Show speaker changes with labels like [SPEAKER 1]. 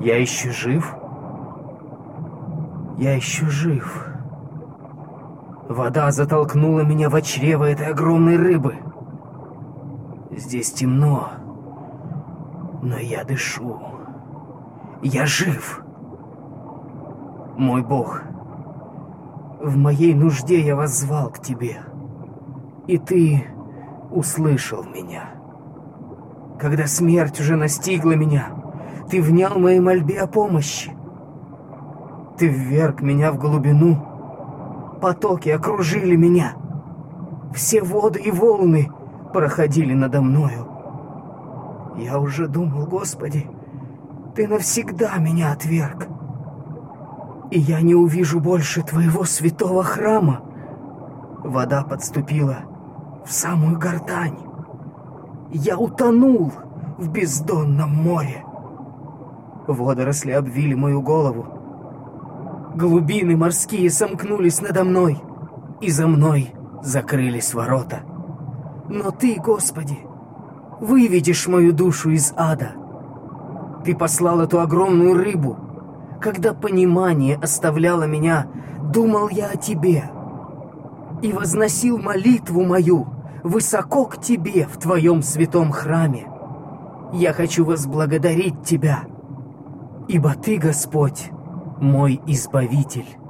[SPEAKER 1] Я еще жив? Я еще жив. Вода затолкнула меня в чрево этой огромной рыбы. Здесь темно, но я дышу. Я жив. Мой Бог, в моей нужде я воззвал к Тебе, и Ты услышал меня. Когда смерть уже настигла меня, Ты внял моей мольбе о помощи. Ты вверг меня в глубину, потоки окружили меня. Все воды и волны проходили надо мною. Я уже думал, Господи, Ты навсегда меня отверг. И я не увижу больше Твоего святого храма. Вода подступила в самую гортань. Я утонул в бездонном море. Водоросли обвили мою голову. Глубины морские сомкнулись надо мной, и за мной закрылись ворота. Но Ты, Господи, выведешь мою душу из ада. Ты послал эту огромную рыбу. Когда понимание оставляло меня, думал я о Тебе и возносил молитву мою высоко к Тебе в Твоем святом храме. Я хочу возблагодарить Тебя, ибо Ты, Господь, мой Избавитель.